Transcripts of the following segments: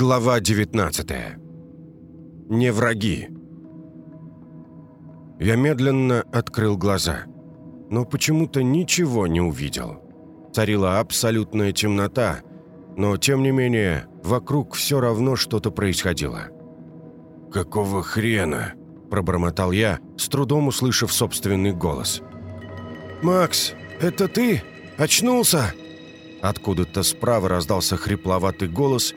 Глава 19 Не враги. Я медленно открыл глаза, но почему-то ничего не увидел. Царила абсолютная темнота, но, тем не менее, вокруг все равно что-то происходило. «Какого хрена?» – пробормотал я, с трудом услышав собственный голос. «Макс, это ты? Очнулся?» Откуда-то справа раздался хрипловатый голос,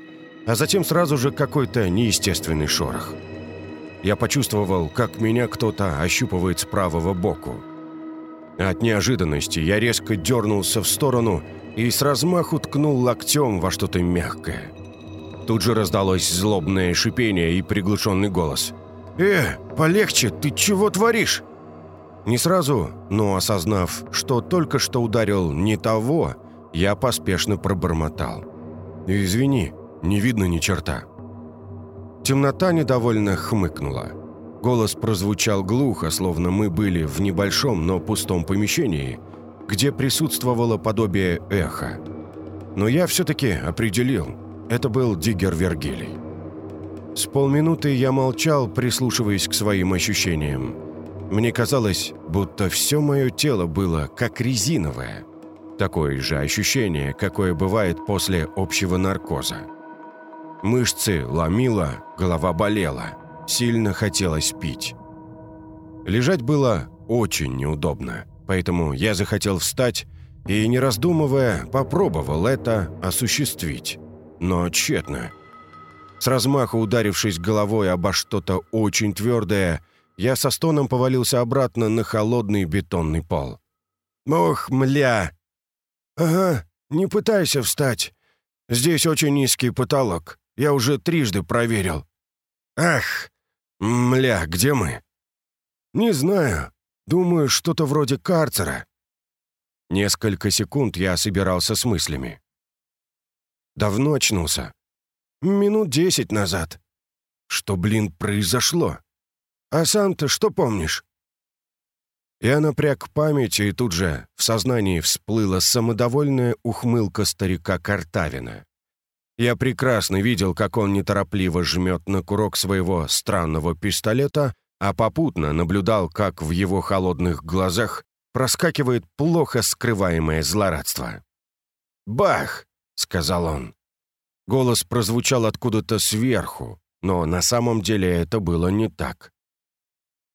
а затем сразу же какой-то неестественный шорох. Я почувствовал, как меня кто-то ощупывает с правого боку. От неожиданности я резко дернулся в сторону и с размаху ткнул локтем во что-то мягкое. Тут же раздалось злобное шипение и приглушенный голос. «Э, полегче, ты чего творишь?» Не сразу, но осознав, что только что ударил не того, я поспешно пробормотал. «Извини, не видно ни черта». Темнота недовольно хмыкнула. Голос прозвучал глухо, словно мы были в небольшом, но пустом помещении, где присутствовало подобие эха. Но я все-таки определил, это был Диггер Вергилий. С полминуты я молчал, прислушиваясь к своим ощущениям. Мне казалось, будто все мое тело было как резиновое – Такое же ощущение, какое бывает после общего наркоза. Мышцы ломило, голова болела, сильно хотелось пить. Лежать было очень неудобно, поэтому я захотел встать и, не раздумывая, попробовал это осуществить. Но тщетно. С размаху ударившись головой обо что-то очень твердое, я со стоном повалился обратно на холодный бетонный пол. «Ох, мля!» «Ага, не пытайся встать. Здесь очень низкий потолок. Я уже трижды проверил». «Ах! Мля, где мы?» «Не знаю. Думаю, что-то вроде карцера». Несколько секунд я собирался с мыслями. «Давно очнулся?» «Минут десять назад». «Что, блин, произошло?» «А сам-то что помнишь?» Я напряг память, и тут же в сознании всплыла самодовольная ухмылка старика Картавина. Я прекрасно видел, как он неторопливо жмет на курок своего странного пистолета, а попутно наблюдал, как в его холодных глазах проскакивает плохо скрываемое злорадство. «Бах!» — сказал он. Голос прозвучал откуда-то сверху, но на самом деле это было не так.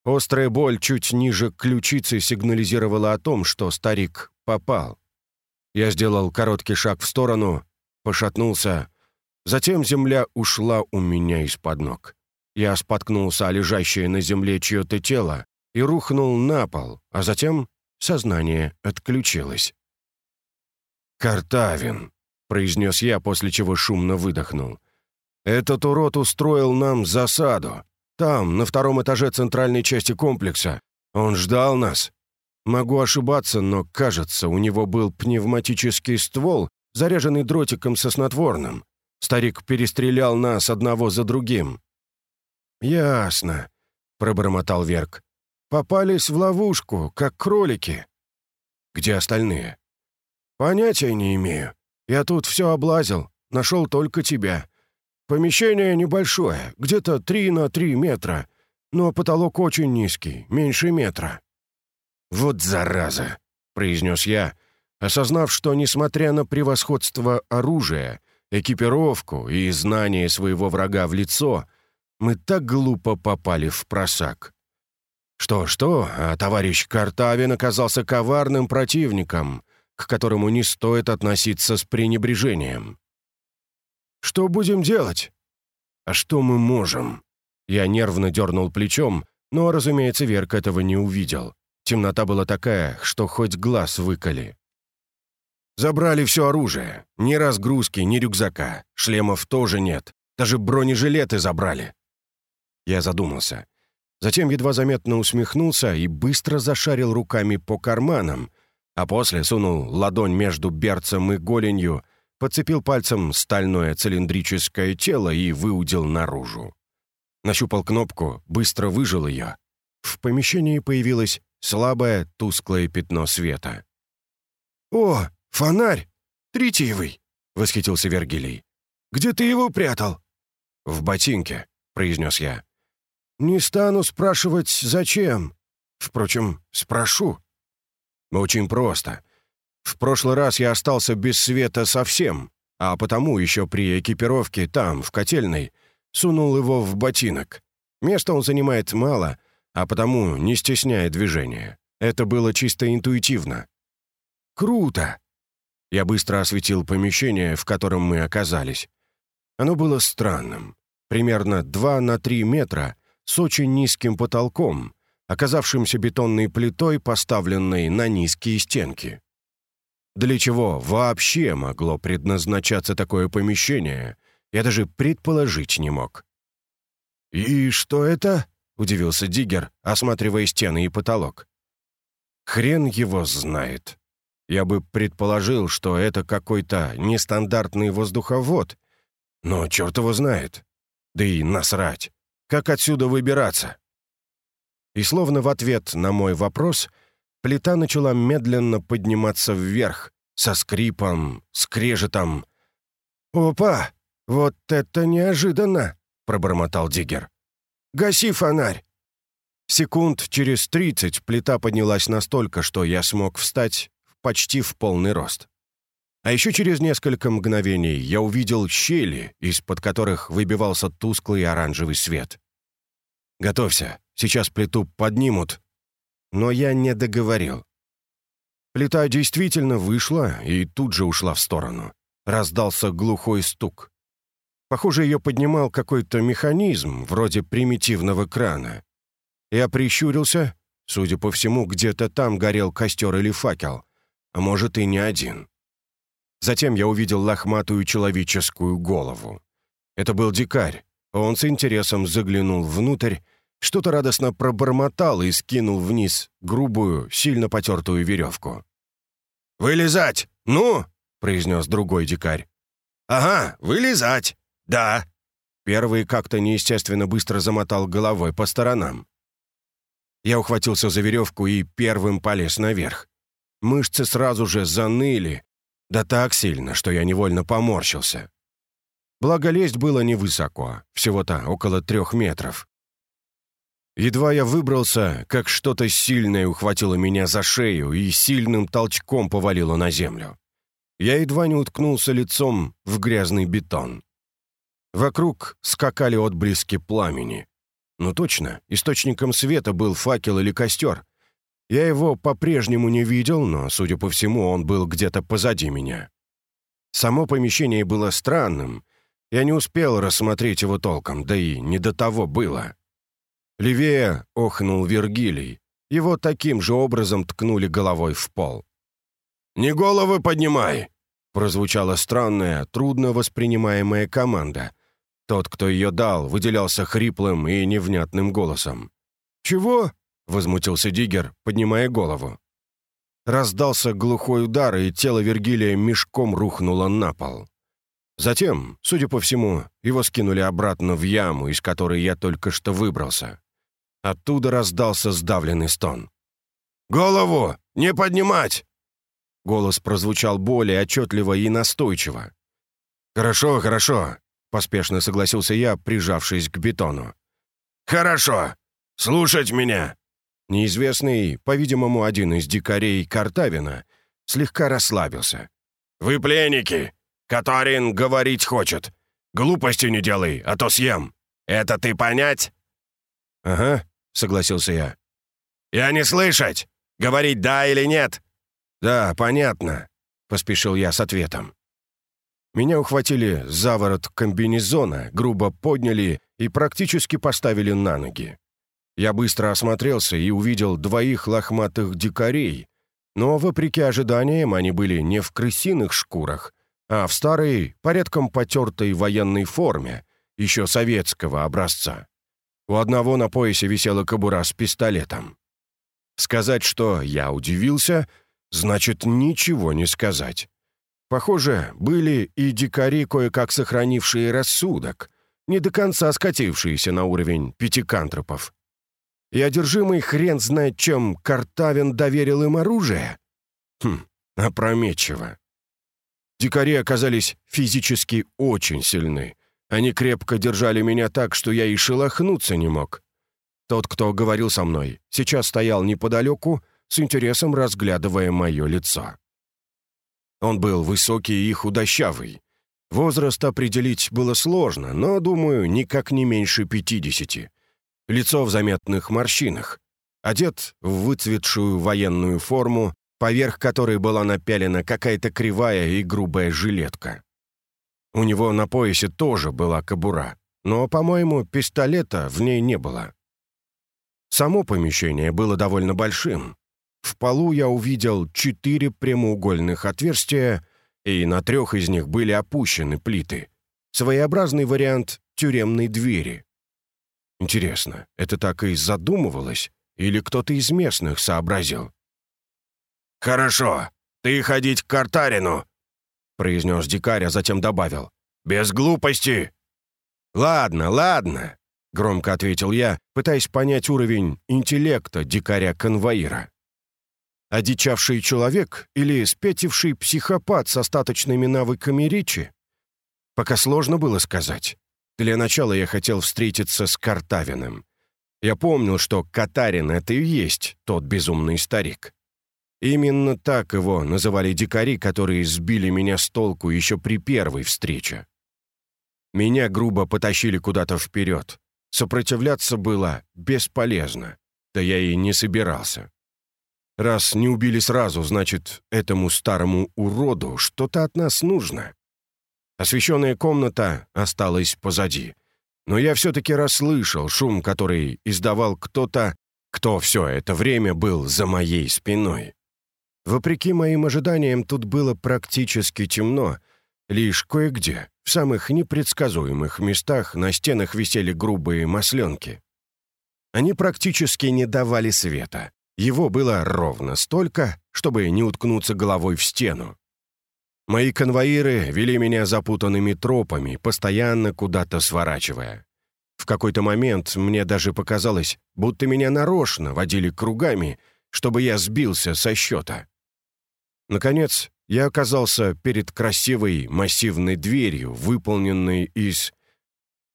Острая боль чуть ниже ключицы сигнализировала о том, что старик попал. Я сделал короткий шаг в сторону, пошатнулся. Затем земля ушла у меня из-под ног. Я споткнулся о лежащее на земле чье-то тело и рухнул на пол, а затем сознание отключилось. «Картавин», — произнес я, после чего шумно выдохнул. «Этот урод устроил нам засаду. Там, на втором этаже центральной части комплекса. Он ждал нас. Могу ошибаться, но, кажется, у него был пневматический ствол, заряженный дротиком со снотворным. Старик перестрелял нас одного за другим». «Ясно», — пробормотал Верк. «Попались в ловушку, как кролики». «Где остальные?» «Понятия не имею. Я тут все облазил, нашел только тебя. Помещение небольшое, где-то 3 на 3 метра, но потолок очень низкий, меньше метра». «Вот зараза!» — произнес я, осознав, что, несмотря на превосходство оружия, экипировку и знание своего врага в лицо, мы так глупо попали в просак. Что-что, а товарищ Картавин оказался коварным противником, к которому не стоит относиться с пренебрежением. Что будем делать?» «А что мы можем?» Я нервно дернул плечом, но, разумеется, Верк этого не увидел. Темнота была такая, что хоть глаз выколи. Забрали все оружие. Ни разгрузки, ни рюкзака. Шлемов тоже нет. Даже бронежилеты забрали. Я задумался. Затем едва заметно усмехнулся и быстро зашарил руками по карманам, а после сунул ладонь между берцем и голенью подцепил пальцем стальное цилиндрическое тело и выудил наружу. Нащупал кнопку, быстро выжил ее. В помещении появилось слабое, тусклое пятно света. «О, фонарь! Третьевый!» — восхитился Вергилий. «Где ты его прятал? в ботинке», — произнес я. «Не стану спрашивать, зачем. Впрочем, спрошу». «Очень просто. В прошлый раз я остался без света совсем, а потому еще при экипировке там, в котельной, сунул его в ботинок. Места он занимает мало, а потому не стесняет движения. Это было чисто интуитивно. «Круто!» Я быстро осветил помещение, в котором мы оказались. Оно было странным. Примерно 2 на 3 метра с очень низким потолком, оказавшимся бетонной плитой, поставленной на низкие стенки. Для чего вообще могло предназначаться такое помещение, я даже предположить не мог. «И что это?» — удивился Диггер, осматривая стены и потолок. «Хрен его знает. Я бы предположил, что это какой-то нестандартный воздуховод, но черт его знает. Да и насрать. Как отсюда выбираться?» И словно в ответ на мой вопрос, плита начала медленно подниматься вверх, со скрипом, скрежетом. «Опа! Вот это неожиданно!» — пробормотал Диггер. «Гаси фонарь!» Секунд через тридцать плита поднялась настолько, что я смог встать почти в полный рост. А еще через несколько мгновений я увидел щели, из-под которых выбивался тусклый оранжевый свет. «Готовься, сейчас плиту поднимут». Но я не договорил. Плита действительно вышла и тут же ушла в сторону. Раздался глухой стук. Похоже, ее поднимал какой-то механизм, вроде примитивного крана. Я прищурился. Судя по всему, где-то там горел костер или факел. А может, и не один. Затем я увидел лохматую человеческую голову. Это был дикарь. Он с интересом заглянул внутрь, что-то радостно пробормотал и скинул вниз грубую, сильно потертую веревку. «Вылезать! Ну!» — произнес другой дикарь. «Ага, вылезать! Да!» Первый как-то неестественно быстро замотал головой по сторонам. Я ухватился за веревку и первым полез наверх. Мышцы сразу же заныли, да так сильно, что я невольно поморщился. Благо лезть было невысоко, всего-то около трех метров. Едва я выбрался, как что-то сильное ухватило меня за шею и сильным толчком повалило на землю. Я едва не уткнулся лицом в грязный бетон. Вокруг скакали отблески пламени. Ну точно, источником света был факел или костер. Я его по-прежнему не видел, но, судя по всему, он был где-то позади меня. Само помещение было странным. Я не успел рассмотреть его толком, да и не до того было. Левее охнул Вергилий. Его таким же образом ткнули головой в пол. «Не головы поднимай!» Прозвучала странная, трудно воспринимаемая команда. Тот, кто ее дал, выделялся хриплым и невнятным голосом. «Чего?» — возмутился Диггер, поднимая голову. Раздался глухой удар, и тело Вергилия мешком рухнуло на пол. Затем, судя по всему, его скинули обратно в яму, из которой я только что выбрался. Оттуда раздался сдавленный стон. «Голову! Не поднимать!» Голос прозвучал более отчетливо и настойчиво. «Хорошо, хорошо», — поспешно согласился я, прижавшись к бетону. «Хорошо! Слушать меня!» Неизвестный, по-видимому, один из дикарей Картавина, слегка расслабился. «Вы пленники! Катарин говорить хочет! Глупости не делай, а то съем! Это ты понять?» «Ага», — согласился я. «Я не слышать! Говорить да или нет?» «Да, понятно», — поспешил я с ответом. Меня ухватили за ворот комбинезона, грубо подняли и практически поставили на ноги. Я быстро осмотрелся и увидел двоих лохматых дикарей, но, вопреки ожиданиям, они были не в крысиных шкурах, а в старой, порядком потертой военной форме, еще советского образца. У одного на поясе висела кобура с пистолетом. Сказать, что я удивился, значит ничего не сказать. Похоже, были и дикари, кое-как сохранившие рассудок, не до конца скатившиеся на уровень пятикантропов. И одержимый хрен знает чем Картавин доверил им оружие? Хм, опрометчиво. Дикари оказались физически очень сильны, Они крепко держали меня так, что я и шелохнуться не мог. Тот, кто говорил со мной, сейчас стоял неподалеку, с интересом разглядывая мое лицо. Он был высокий и худощавый. Возраст определить было сложно, но, думаю, никак не меньше пятидесяти. Лицо в заметных морщинах. Одет в выцветшую военную форму, поверх которой была напялена какая-то кривая и грубая жилетка. У него на поясе тоже была кобура, но, по-моему, пистолета в ней не было. Само помещение было довольно большим. В полу я увидел четыре прямоугольных отверстия, и на трех из них были опущены плиты. Своеобразный вариант тюремной двери. Интересно, это так и задумывалось? Или кто-то из местных сообразил? «Хорошо, ты ходить к Картарину», — произнес дикарь, а затем добавил. «Без глупости!» «Ладно, ладно», — громко ответил я, пытаясь понять уровень интеллекта дикаря-конвоира. Одичавший человек или спятивший психопат с остаточными навыками речи? Пока сложно было сказать. Для начала я хотел встретиться с Картавиным. Я помнил, что Катарин — это и есть тот безумный старик. Именно так его называли дикари, которые сбили меня с толку еще при первой встрече. Меня грубо потащили куда-то вперед. Сопротивляться было бесполезно. Да я и не собирался. Раз не убили сразу, значит, этому старому уроду что-то от нас нужно. Освещенная комната осталась позади. Но я все-таки расслышал шум, который издавал кто-то, кто все это время был за моей спиной. Вопреки моим ожиданиям, тут было практически темно. Лишь кое-где, в самых непредсказуемых местах, на стенах висели грубые масленки. Они практически не давали света. Его было ровно столько, чтобы не уткнуться головой в стену. Мои конвоиры вели меня запутанными тропами, постоянно куда-то сворачивая. В какой-то момент мне даже показалось, будто меня нарочно водили кругами, чтобы я сбился со счета. Наконец, я оказался перед красивой массивной дверью, выполненной из...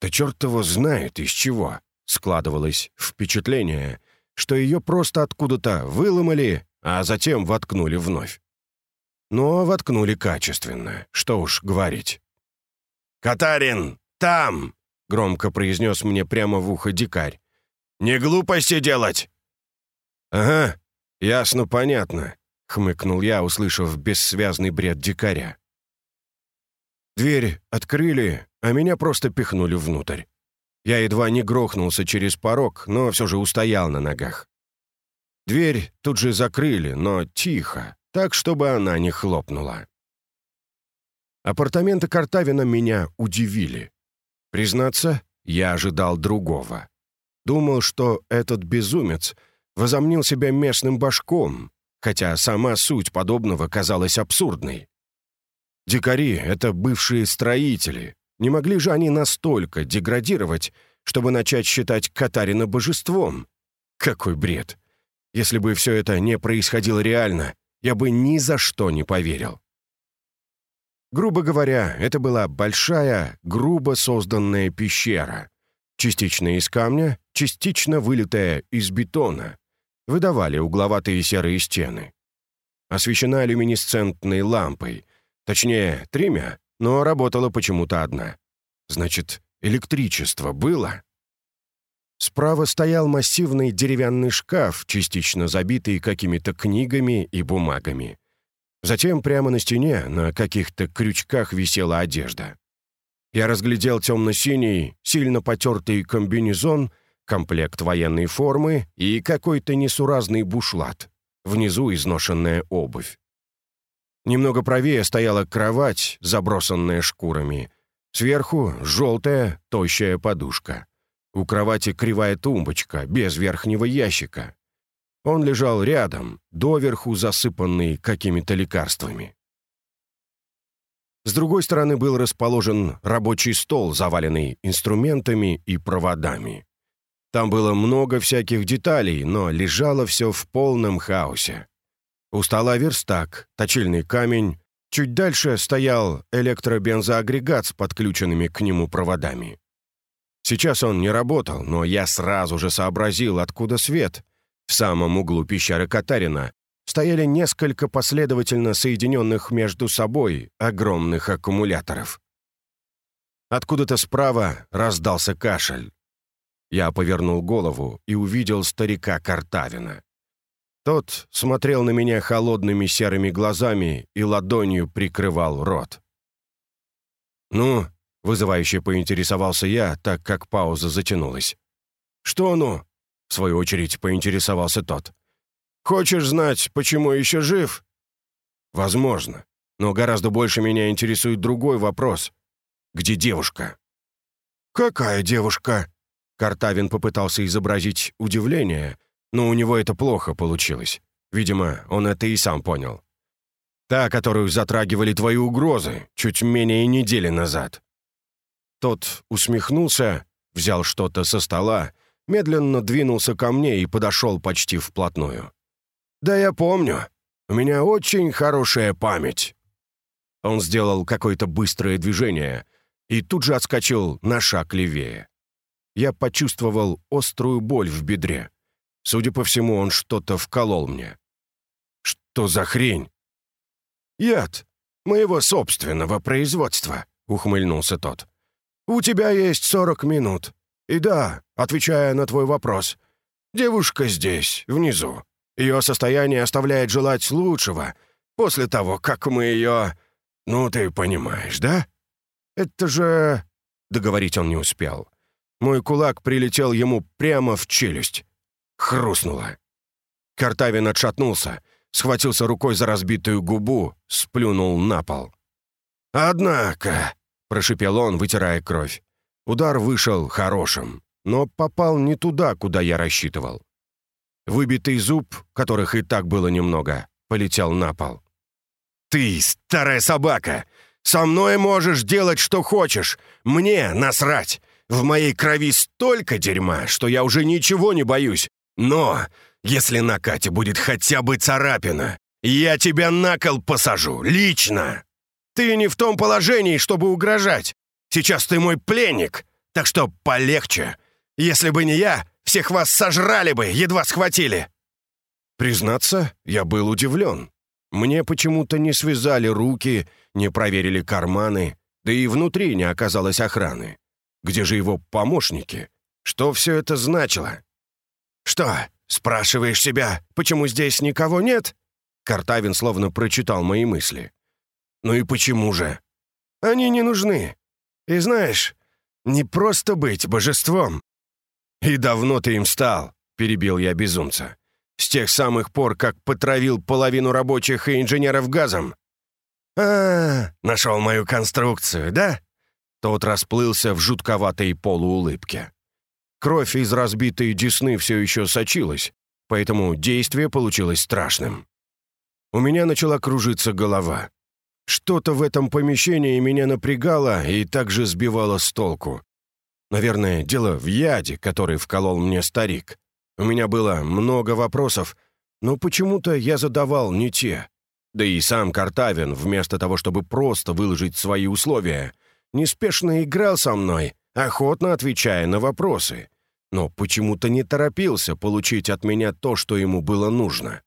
Да черт его знает из чего. Складывалось впечатление, что ее просто откуда-то выломали, а затем воткнули вновь. Но воткнули качественно, что уж говорить. «Катарин, там!» — громко произнес мне прямо в ухо дикарь. «Не глупости делать!» «Ага, ясно, понятно хмыкнул я, услышав бессвязный бред дикаря. Дверь открыли, а меня просто пихнули внутрь. Я едва не грохнулся через порог, но все же устоял на ногах. Дверь тут же закрыли, но тихо, так, чтобы она не хлопнула. Апартаменты Картавина меня удивили. Признаться, я ожидал другого. Думал, что этот безумец возомнил себя местным башком, хотя сама суть подобного казалась абсурдной. Дикари — это бывшие строители. Не могли же они настолько деградировать, чтобы начать считать Катарина божеством? Какой бред! Если бы все это не происходило реально, я бы ни за что не поверил. Грубо говоря, это была большая, грубо созданная пещера, частично из камня, частично вылитая из бетона, выдавали угловатые серые стены. Освещена люминесцентной лампой, точнее, тремя, но работала почему-то одна. Значит, электричество было? Справа стоял массивный деревянный шкаф, частично забитый какими-то книгами и бумагами. Затем прямо на стене на каких-то крючках висела одежда. Я разглядел темно-синий, сильно потертый комбинезон — комплект военной формы и какой-то несуразный бушлат. Внизу изношенная обувь. Немного правее стояла кровать, забросанная шкурами. Сверху желтая, тощая подушка. У кровати кривая тумбочка, без верхнего ящика. Он лежал рядом, доверху засыпанный какими-то лекарствами. С другой стороны был расположен рабочий стол, заваленный инструментами и проводами. Там было много всяких деталей, но лежало все в полном хаосе. У стола верстак, точильный камень, Чуть дальше стоял электробензоагрегат с подключенными к нему проводами. Сейчас он не работал, но я сразу же сообразил, откуда свет. В самом углу пещеры Катарина стояли несколько последовательно соединенных между собой огромных аккумуляторов. Откуда-то справа раздался кашель. Я повернул голову и увидел старика Картавина. Тот смотрел на меня холодными серыми глазами и ладонью прикрывал рот. «Ну?» — вызывающе поинтересовался я, так как пауза затянулась. «Что ну?» — в свою очередь поинтересовался тот. «Хочешь знать, почему еще жив?» «Возможно. Но гораздо больше меня интересует другой вопрос. Где девушка?» «Какая девушка?» Картавин попытался изобразить удивление, но у него это плохо получилось. Видимо, он это и сам понял. Та, которую затрагивали твои угрозы, чуть менее недели назад. Тот усмехнулся, взял что-то со стола, медленно двинулся ко мне и подошел почти вплотную. «Да я помню. У меня очень хорошая память». Он сделал какое-то быстрое движение и тут же отскочил на шаг левее. Я почувствовал острую боль в бедре. Судя по всему, он что-то вколол мне. «Что за хрень?» «Яд. Моего собственного производства», — ухмыльнулся тот. «У тебя есть сорок минут. И да, отвечая на твой вопрос, девушка здесь, внизу. Ее состояние оставляет желать лучшего после того, как мы ее... Ну, ты понимаешь, да? Это же...» Договорить он не успел. Мой кулак прилетел ему прямо в челюсть. Хрустнуло. Картавин отшатнулся, схватился рукой за разбитую губу, сплюнул на пол. «Однако», — прошипел он, вытирая кровь, удар вышел хорошим, но попал не туда, куда я рассчитывал. Выбитый зуб, которых и так было немного, полетел на пол. «Ты, старая собака! Со мной можешь делать, что хочешь! Мне насрать! В моей крови столько дерьма, что я уже ничего не боюсь! Но если на Кате будет хотя бы царапина, я тебя на кол посажу, лично! Ты не в том положении, чтобы угрожать! Сейчас ты мой пленник, так что полегче! Если бы не я, всех вас сожрали бы, едва схватили!» Признаться, я был удивлен. Мне почему-то не связали руки, не проверили карманы, да и внутри не оказалось охраны. Где же его помощники? Что все это значило? «Что, спрашиваешь себя, почему здесь никого нет?» Картавин словно прочитал мои мысли. «Ну и почему же?» «Они не нужны. И знаешь, не просто быть божеством, «И давно ты им стал?» — перебил я безумца. «С тех самых пор, как потравил половину рабочих и инженеров газом». «А, нашел мою конструкцию, да?» Тот расплылся в жутковатой полуулыбке. Кровь из разбитой десны все еще сочилась, поэтому действие получилось страшным. У меня начала кружиться голова. Что-то в этом помещении меня напрягало и также сбивало с толку. Наверное, дело в яде, который вколол мне старик. У меня было много вопросов, но почему-то я задавал не те. Да и сам Картавин, вместо того, чтобы просто выложить свои условия, неспешно играл со мной, охотно отвечая на вопросы. Но почему-то не торопился получить от меня то, что ему было нужно.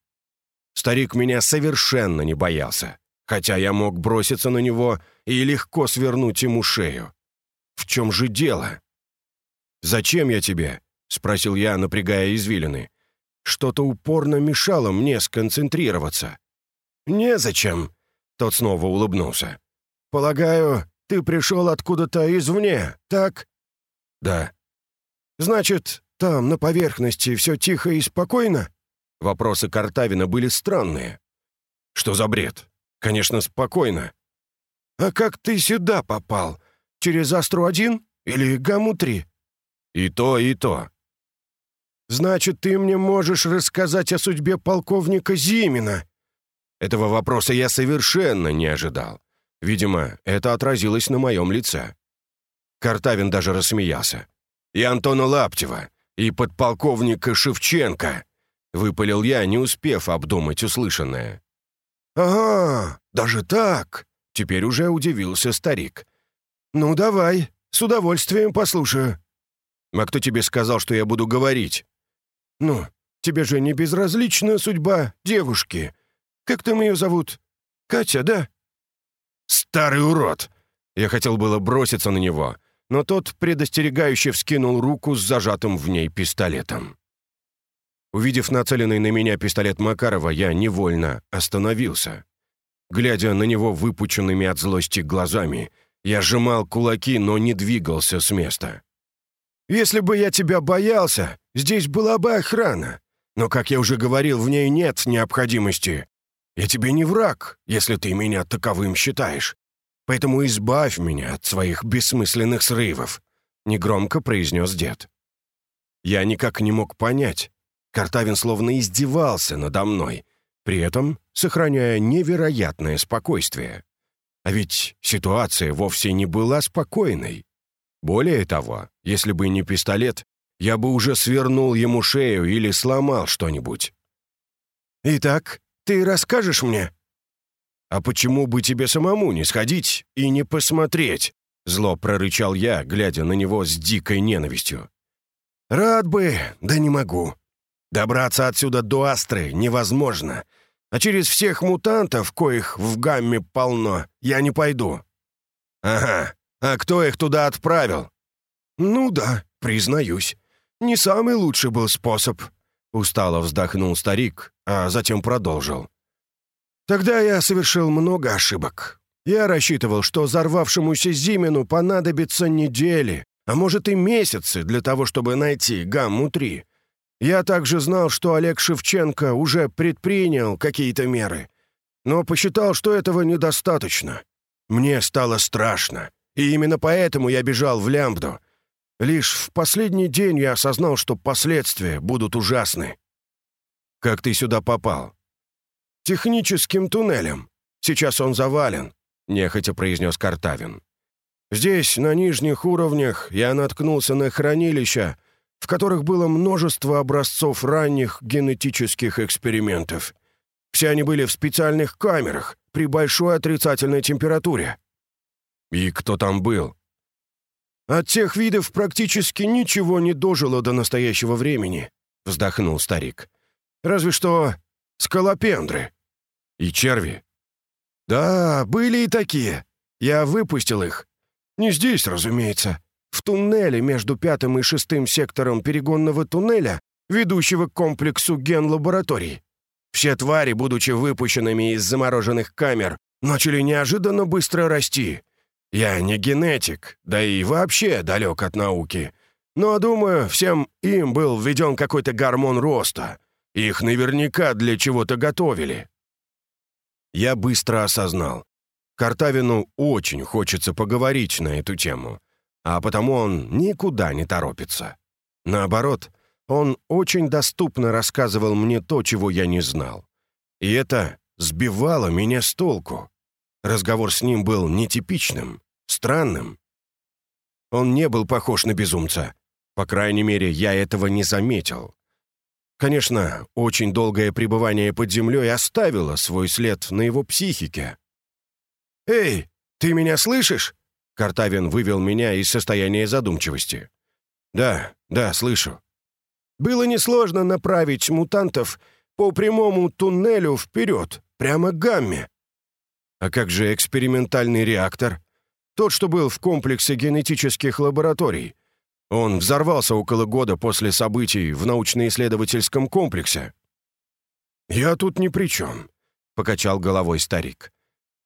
Старик меня совершенно не боялся, хотя я мог броситься на него и легко свернуть ему шею. В чем же дело? «Зачем я тебе?» — спросил я, напрягая извилины. Что-то упорно мешало мне сконцентрироваться. «Незачем», — тот снова улыбнулся. «Полагаю, ты пришел откуда-то извне, так?» «Да». «Значит, там, на поверхности, все тихо и спокойно?» Вопросы Картавина были странные. «Что за бред? Конечно, спокойно». «А как ты сюда попал? Через Астру-1 или Гаму-3?» «И то, и то». «Значит, ты мне можешь рассказать о судьбе полковника Зимина?» Этого вопроса я совершенно не ожидал. Видимо, это отразилось на моем лице. Картавин даже рассмеялся. «И Антона Лаптева, и подполковника Шевченко», — выпалил я, не успев обдумать услышанное. «Ага, даже так?» — теперь уже удивился старик. «Ну, давай, с удовольствием послушаю». «А кто тебе сказал, что я буду говорить?» «Ну, тебе же не безразлична судьба девушки. Как там ее зовут? Катя, да?» «Старый урод!» Я хотел было броситься на него, но тот предостерегающе вскинул руку с зажатым в ней пистолетом. Увидев нацеленный на меня пистолет Макарова, я невольно остановился. Глядя на него выпученными от злости глазами, я сжимал кулаки, но не двигался с места. «Если бы я тебя боялся, здесь была бы охрана. Но, как я уже говорил, в ней нет необходимости. Я тебе не враг, если ты меня таковым считаешь. Поэтому избавь меня от своих бессмысленных срывов», — негромко произнес дед. Я никак не мог понять. Картавин словно издевался надо мной, при этом сохраняя невероятное спокойствие. А ведь ситуация вовсе не была спокойной. Более того, если бы не пистолет, я бы уже свернул ему шею или сломал что-нибудь. «Итак, ты расскажешь мне?» «А почему бы тебе самому не сходить и не посмотреть?» Зло прорычал я, глядя на него с дикой ненавистью. «Рад бы, да не могу. Добраться отсюда до Астры невозможно а через всех мутантов, коих в гамме полно, я не пойду». «Ага, а кто их туда отправил?» «Ну да, признаюсь, не самый лучший был способ», — устало вздохнул старик, а затем продолжил. «Тогда я совершил много ошибок. Я рассчитывал, что взорвавшемуся Зимину понадобится недели, а может и месяцы для того, чтобы найти гамму-3. Я также знал, что Олег Шевченко уже предпринял какие-то меры, но посчитал, что этого недостаточно. Мне стало страшно, и именно поэтому я бежал в Лямбду. Лишь в последний день я осознал, что последствия будут ужасны. «Как ты сюда попал?» «Техническим туннелем. Сейчас он завален», — нехотя произнес Картавин. «Здесь, на нижних уровнях, я наткнулся на хранилища, в которых было множество образцов ранних генетических экспериментов. Все они были в специальных камерах при большой отрицательной температуре. И кто там был? От тех видов практически ничего не дожило до настоящего времени, вздохнул старик. Разве что скалопендры. И черви. Да, были и такие. Я выпустил их. Не здесь, разумеется. В туннеле между пятым и шестым сектором перегонного туннеля, ведущего к комплексу ген-лабораторий. Все твари, будучи выпущенными из замороженных камер, начали неожиданно быстро расти. Я не генетик, да и вообще далек от науки. Но, думаю, всем им был введен какой-то гормон роста. Их наверняка для чего-то готовили. Я быстро осознал. Картавину очень хочется поговорить на эту тему а потому он никуда не торопится. Наоборот, он очень доступно рассказывал мне то, чего я не знал. И это сбивало меня с толку. Разговор с ним был нетипичным, странным. Он не был похож на безумца. По крайней мере, я этого не заметил. Конечно, очень долгое пребывание под землей оставило свой след на его психике. «Эй, ты меня слышишь?» Картавин вывел меня из состояния задумчивости. «Да, да, слышу». «Было несложно направить мутантов по прямому туннелю вперед, прямо к гамме». «А как же экспериментальный реактор? Тот, что был в комплексе генетических лабораторий. Он взорвался около года после событий в научно-исследовательском комплексе». «Я тут ни при чем», — покачал головой старик.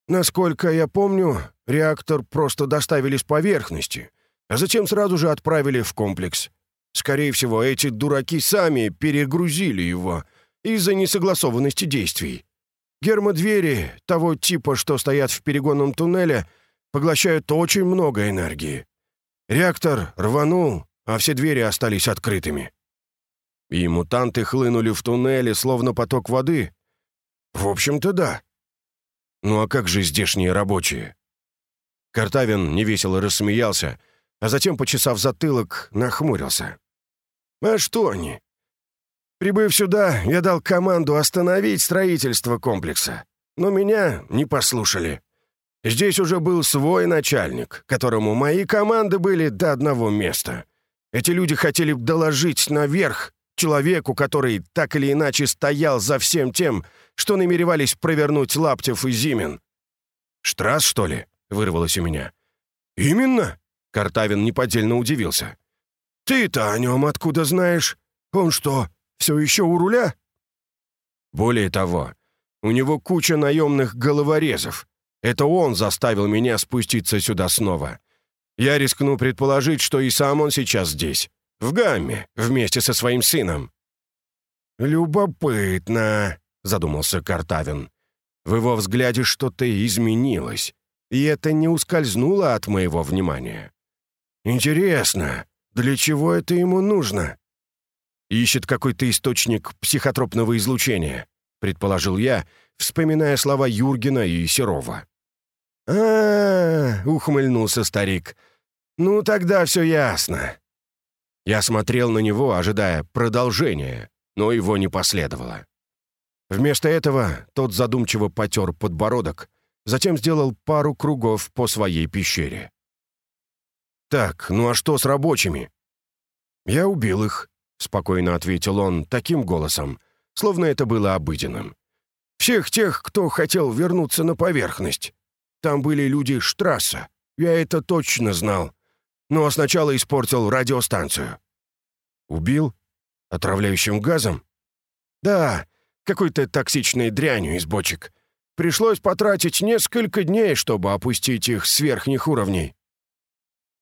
Насколько я помню, реактор просто доставили с поверхности, а затем сразу же отправили в комплекс. Скорее всего, эти дураки сами перегрузили его из-за несогласованности действий. Гермодвери того типа, что стоят в перегонном туннеле, поглощают очень много энергии. Реактор рванул, а все двери остались открытыми. И мутанты хлынули в туннеле, словно поток воды. В общем-то, да. Ну а как же здешние рабочие? Картавин невесело рассмеялся, а затем, почесав затылок, нахмурился. «А что они? Прибыв сюда, я дал команду остановить строительство комплекса. но меня не послушали. Здесь уже был свой начальник, которому мои команды были до одного места. Эти люди хотели доложить наверх человеку, который так или иначе стоял за всем тем, что намеревались провернуть Лаптев и Зимин. «Штрасс, что ли?» — вырвалось у меня. «Именно?» — Картавин неподдельно удивился. «Ты-то о нем откуда знаешь? Он что, все еще у руля?» «Более того, у него куча наемных головорезов. Это он заставил меня спуститься сюда снова. Я рискну предположить, что и сам он сейчас здесь, в Гамме, вместе со своим сыном». «Любопытно», — задумался Картавин. «В его взгляде что-то изменилось, и это не ускользнуло от моего внимания. Интересно, для чего это ему нужно?» «Ищет какой-то источник психотропного излучения», — предположил я, вспоминая слова Юргена и Серова. а, -а, -а ухмыльнулся старик. «Ну, тогда все ясно». Я смотрел на него, ожидая продолжения, но его не последовало. Вместо этого тот задумчиво потер подбородок, затем сделал пару кругов по своей пещере. «Так, ну а что с рабочими?» «Я убил их», — спокойно ответил он таким голосом, словно это было обыденным. «Всех тех, кто хотел вернуться на поверхность. Там были люди Штрасса, я это точно знал. Но сначала испортил радиостанцию». «Убил? Отравляющим газом?» «Да, какой-то токсичной дрянью из бочек. Пришлось потратить несколько дней, чтобы опустить их с верхних уровней».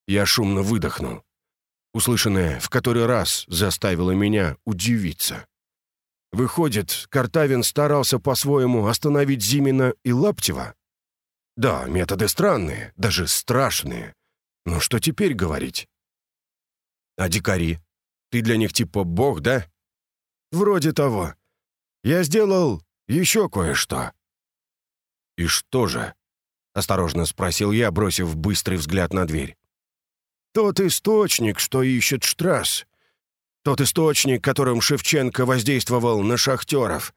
Я шумно выдохнул. Услышанное в который раз заставило меня удивиться. Выходит, Картавин старался по-своему остановить Зимина и Лаптева? Да, методы странные, даже страшные. Но что теперь говорить? А дикари? Ты для них типа бог, да? Вроде того. Я сделал еще кое-что. И что же? Осторожно спросил я, бросив быстрый взгляд на дверь. Тот источник, что ищет Штрасс. Тот источник, которым Шевченко воздействовал на шахтеров.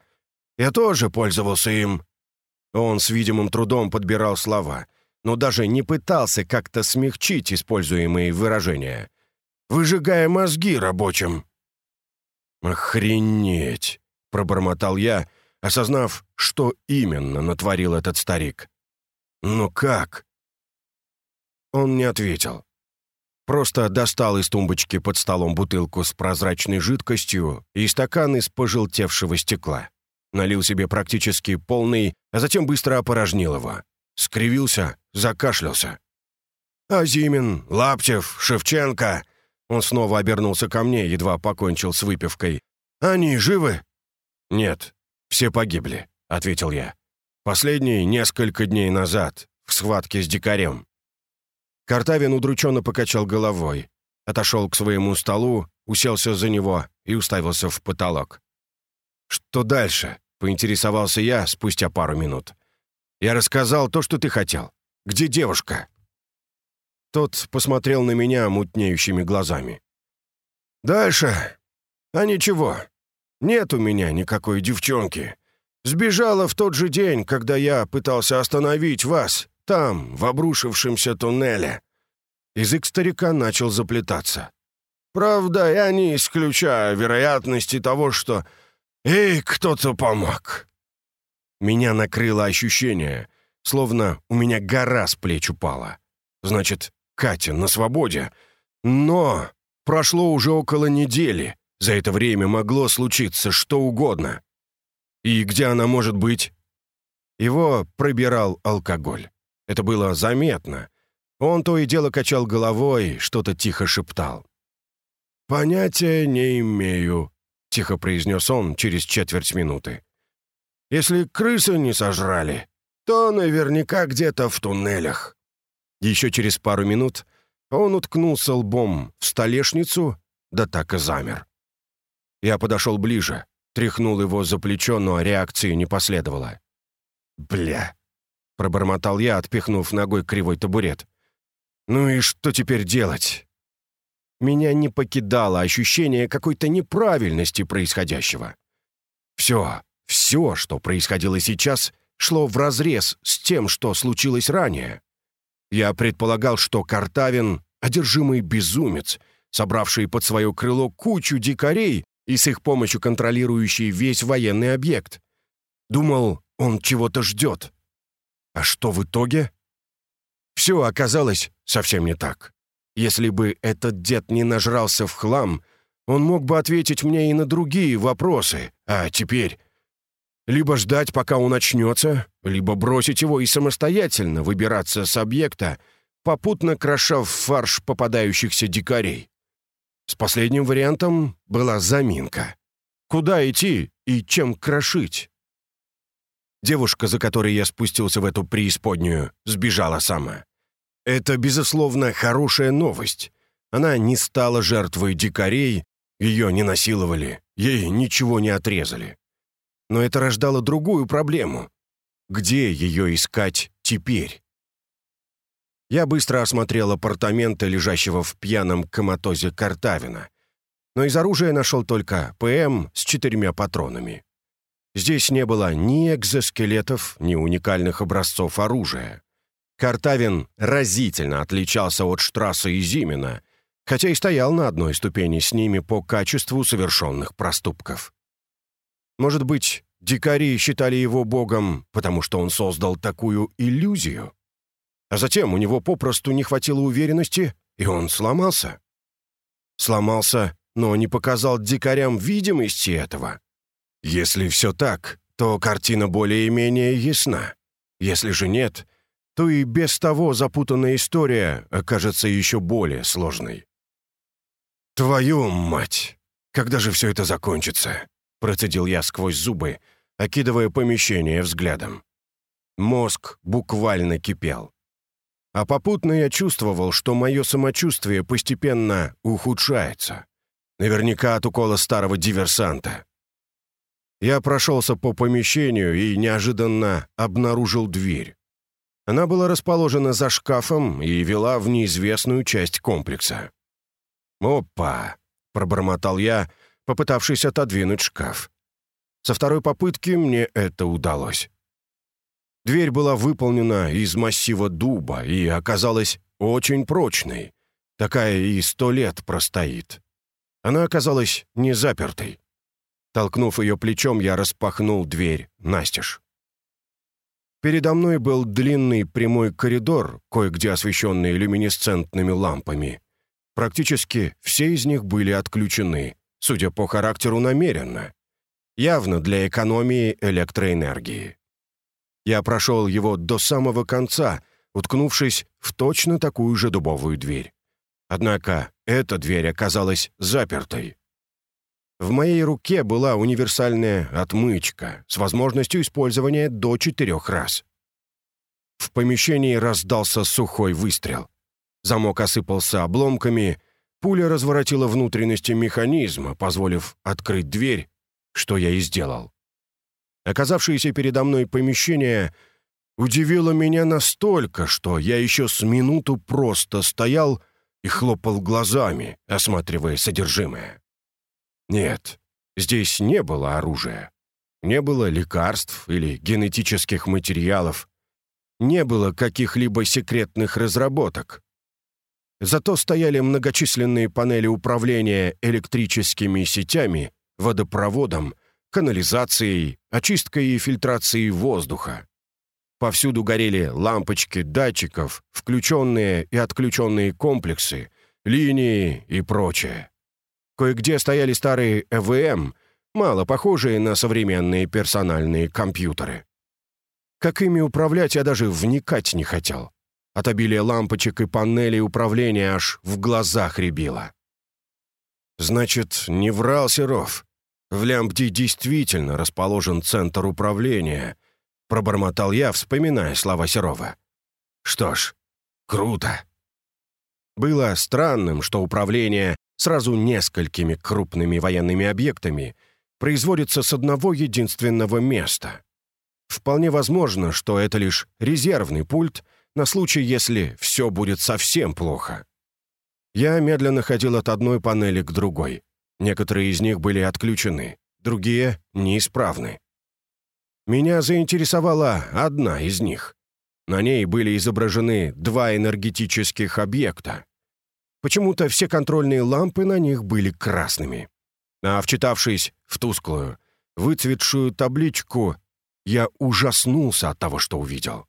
Я тоже пользовался им». Он с видимым трудом подбирал слова, но даже не пытался как-то смягчить используемые выражения. «Выжигая мозги рабочим». «Охренеть!» — пробормотал я, осознав, что именно натворил этот старик. «Ну как?» Он не ответил. Просто достал из тумбочки под столом бутылку с прозрачной жидкостью и стакан из пожелтевшего стекла. Налил себе практически полный, а затем быстро опорожнил его. Скривился, закашлялся. «Азимин, Лаптев, Шевченко!» Он снова обернулся ко мне, едва покончил с выпивкой. «Они живы?» «Нет, все погибли», — ответил я. «Последний несколько дней назад, в схватке с дикарем. Картавин удрученно покачал головой, отошел к своему столу, уселся за него и уставился в потолок. «Что дальше?» — поинтересовался я спустя пару минут. «Я рассказал то, что ты хотел. Где девушка?» Тот посмотрел на меня мутнеющими глазами. «Дальше? А ничего. Нет у меня никакой девчонки. Сбежала в тот же день, когда я пытался остановить вас там, в обрушившемся туннеле». Язык старика начал заплетаться. «Правда, я не исключаю вероятности того, что... Эй, кто-то помог!» Меня накрыло ощущение, словно у меня гора с плеч упала. Значит, Катя на свободе. Но прошло уже около недели. За это время могло случиться что угодно. И где она может быть? Его пробирал алкоголь. Это было заметно. Он то и дело качал головой, что-то тихо шептал. «Понятия не имею», — тихо произнес он через четверть минуты. «Если крысы не сожрали, то наверняка где-то в туннелях». Еще через пару минут он уткнулся лбом в столешницу, да так и замер. Я подошел ближе, тряхнул его за плечо, но реакции не последовало. «Бля, — пробормотал я, отпихнув ногой кривой табурет. «Ну и что теперь делать?» Меня не покидало ощущение какой-то неправильности происходящего. Все, все, что происходило сейчас, шло вразрез с тем, что случилось ранее. Я предполагал, что Картавин — одержимый безумец, собравший под свое крыло кучу дикарей и с их помощью контролирующий весь военный объект. Думал, он чего-то ждет. А что в итоге? Все оказалось совсем не так. Если бы этот дед не нажрался в хлам, он мог бы ответить мне и на другие вопросы. А теперь... Либо ждать, пока он очнется, либо бросить его и самостоятельно выбираться с объекта, попутно крошав фарш попадающихся дикарей. С последним вариантом была заминка. Куда идти и чем крошить? Девушка, за которой я спустился в эту преисподнюю, сбежала сама. Это, безусловно, хорошая новость. Она не стала жертвой дикарей, ее не насиловали, ей ничего не отрезали. Но это рождало другую проблему. Где ее искать теперь? Я быстро осмотрел апартаменты, лежащего в пьяном коматозе Картавина. Но из оружия нашел только ПМ с четырьмя патронами. Здесь не было ни экзоскелетов, ни уникальных образцов оружия. Картавин разительно отличался от Штрасса и Зимина, хотя и стоял на одной ступени с ними по качеству совершенных проступков. Может быть, дикари считали его богом, потому что он создал такую иллюзию? А затем у него попросту не хватило уверенности, и он сломался. Сломался, но не показал дикарям видимости этого. Если все так, то картина более-менее ясна. Если же нет, то и без того запутанная история окажется еще более сложной. «Твою мать! Когда же все это закончится?» процедил я сквозь зубы, окидывая помещение взглядом. Мозг буквально кипел. А попутно я чувствовал, что мое самочувствие постепенно ухудшается. Наверняка от укола старого диверсанта. Я прошелся по помещению и неожиданно обнаружил дверь. Она была расположена за шкафом и вела в неизвестную часть комплекса. «Опа!» — пробормотал я, попытавшись отодвинуть шкаф. Со второй попытки мне это удалось. Дверь была выполнена из массива дуба и оказалась очень прочной. Такая и сто лет простоит. Она оказалась не запертой. Толкнув ее плечом, я распахнул дверь настежь. Передо мной был длинный прямой коридор, кое-где освещенный люминесцентными лампами. Практически все из них были отключены, судя по характеру намеренно. Явно для экономии электроэнергии. Я прошел его до самого конца, уткнувшись в точно такую же дубовую дверь. Однако эта дверь оказалась запертой. В моей руке была универсальная отмычка с возможностью использования до четырех раз. В помещении раздался сухой выстрел. Замок осыпался обломками, пуля разворотила внутренности механизма, позволив открыть дверь, что я и сделал. Оказавшееся передо мной помещение удивило меня настолько, что я еще с минуту просто стоял и хлопал глазами, осматривая содержимое. Нет, здесь не было оружия. Не было лекарств или генетических материалов. Не было каких-либо секретных разработок. Зато стояли многочисленные панели управления электрическими сетями, водопроводом, канализацией, очисткой и фильтрацией воздуха. Повсюду горели лампочки датчиков, включенные и отключенные комплексы, линии и прочее. Кое-где стояли старые ЭВМ, мало похожие на современные персональные компьютеры. Как ими управлять, я даже вникать не хотел. От обилия лампочек и панелей управления аж в глазах рябило. Значит, не врал Серов. В Лямбде действительно расположен центр управления, пробормотал я, вспоминая слова Серова. Что ж, круто. Было странным, что управление сразу несколькими крупными военными объектами, производится с одного единственного места. Вполне возможно, что это лишь резервный пульт на случай, если все будет совсем плохо. Я медленно ходил от одной панели к другой. Некоторые из них были отключены, другие — неисправны. Меня заинтересовала одна из них. На ней были изображены два энергетических объекта. Почему-то все контрольные лампы на них были красными. А вчитавшись в тусклую, выцветшую табличку, я ужаснулся от того, что увидел.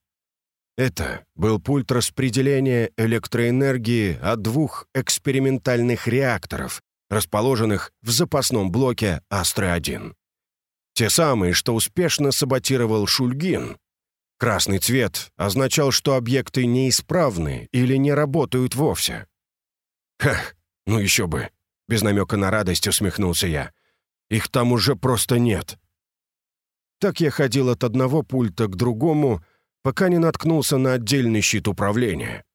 Это был пульт распределения электроэнергии от двух экспериментальных реакторов, расположенных в запасном блоке Астры-1. Те самые, что успешно саботировал Шульгин. Красный цвет означал, что объекты неисправны или не работают вовсе. «Хах, ну еще бы!» — без намека на радость усмехнулся я. «Их там уже просто нет». Так я ходил от одного пульта к другому, пока не наткнулся на отдельный щит управления.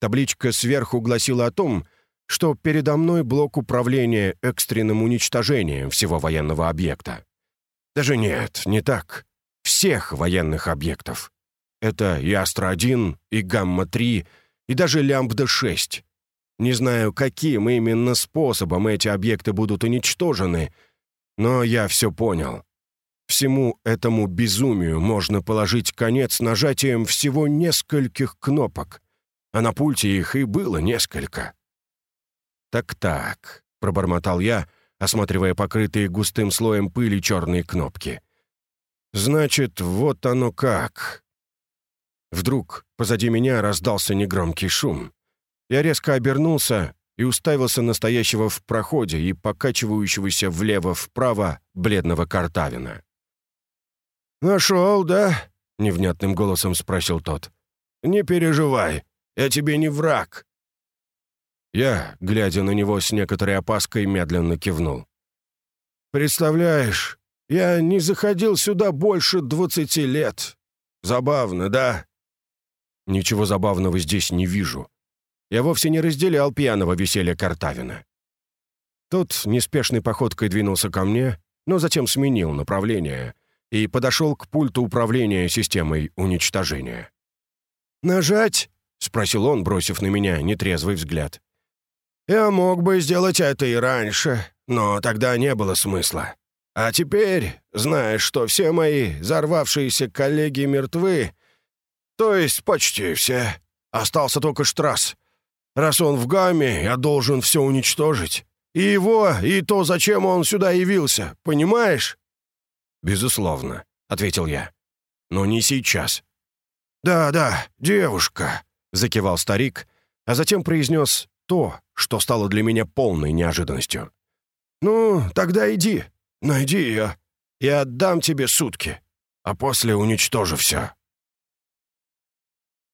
Табличка сверху гласила о том, что передо мной блок управления экстренным уничтожением всего военного объекта. Даже нет, не так. Всех военных объектов. Это и Астра-1, и Гамма-3, и даже Лямбда-6. Не знаю, каким именно способом эти объекты будут уничтожены, но я все понял. Всему этому безумию можно положить конец нажатием всего нескольких кнопок, а на пульте их и было несколько. «Так-так», — пробормотал я, осматривая покрытые густым слоем пыли черные кнопки. «Значит, вот оно как». Вдруг позади меня раздался негромкий шум. Я резко обернулся и уставился на стоящего в проходе и покачивающегося влево-вправо бледного Картавина. «Нашел, да?» — невнятным голосом спросил тот. «Не переживай, я тебе не враг». Я, глядя на него с некоторой опаской, медленно кивнул. «Представляешь, я не заходил сюда больше двадцати лет. Забавно, да?» «Ничего забавного здесь не вижу. Я вовсе не разделял пьяного веселья Картавина». Тот неспешной походкой двинулся ко мне, но затем сменил направление — и подошел к пульту управления системой уничтожения. «Нажать?» — спросил он, бросив на меня нетрезвый взгляд. «Я мог бы сделать это и раньше, но тогда не было смысла. А теперь, зная, что все мои взорвавшиеся коллеги мертвы, то есть почти все, остался только Штрасс. Раз он в гамме, я должен все уничтожить. И его, и то, зачем он сюда явился, понимаешь?» «Безусловно», — ответил я. «Но не сейчас». «Да-да, девушка», — закивал старик, а затем произнес то, что стало для меня полной неожиданностью. «Ну, тогда иди, найди ее. Я отдам тебе сутки, а после уничтожу все».